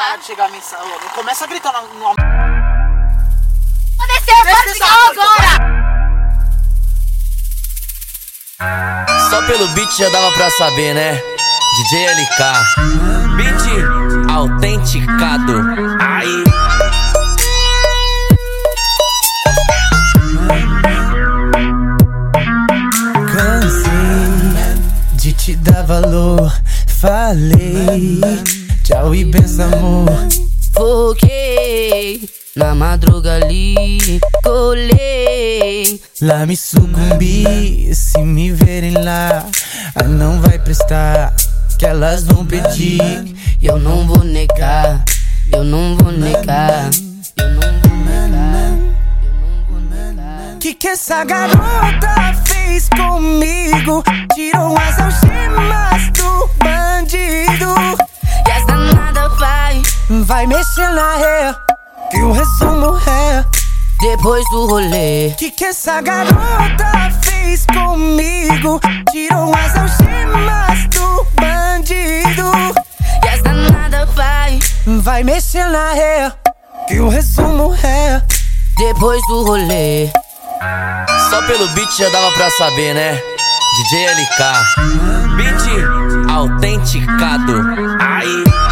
Para de chegar a mensagem. Começa a gritar no. no... Vou descer, para de ligar agora! Só pelo beat já dava pra saber, né? DJ LK. Beat autenticado. Aí. Cansei de te dar valor. Falei, tchau e benção, amor. Foquei na madruga ali, colhei. Lá me sucumbi, se me verem lá, ah, não vai prestar. Que elas vão pedir, E eu não vou negar, eu não vou negar, eu não vou negar, eu não vou negar. que que essa garota fez comigo? Tirou as algemas do bandido. Vai mexer na ré, que o resumo é. depois do rolê. Que que essa garota fez comigo? Tirou as algemas do bandido. E as danada vai, Vai mexer na ré, que o resumo é. depois do rolê. Só pelo beat já dava pra saber, né? DJ LK. Beat autenticado. Aí.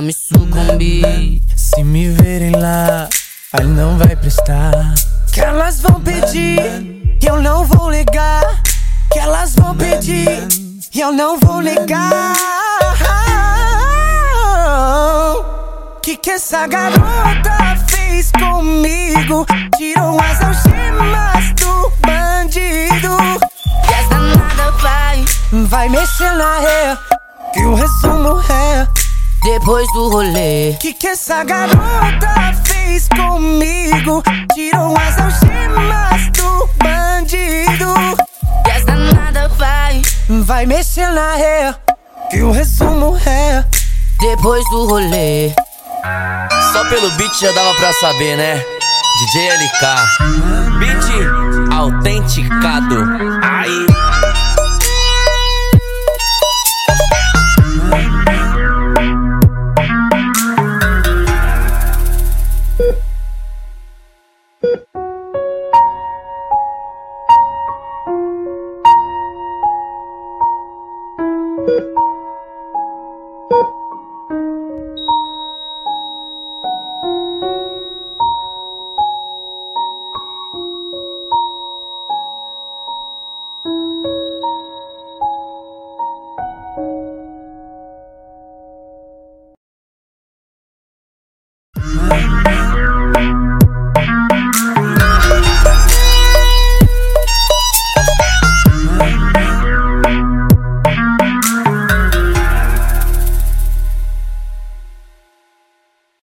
Me sucumbi. Se me verem lá, aí não vai prestar. Que elas vão pedir, e eu não vou ligar. Que elas vão pedir, e eu não vou ligar. Que que essa garota fez comigo? Tirou as algemas do bandido. E as danada vai, Vai mexer na ré, que o resumo é. Depois do rolê. Que que essa garota fez comigo? Tirou as algemas do bandido. E as danada vai, Vai mexer na ré, que o resumo é. depois do rolê. Só pelo beat já dava pra saber, né? DJ LK. Beat autenticado. Aí.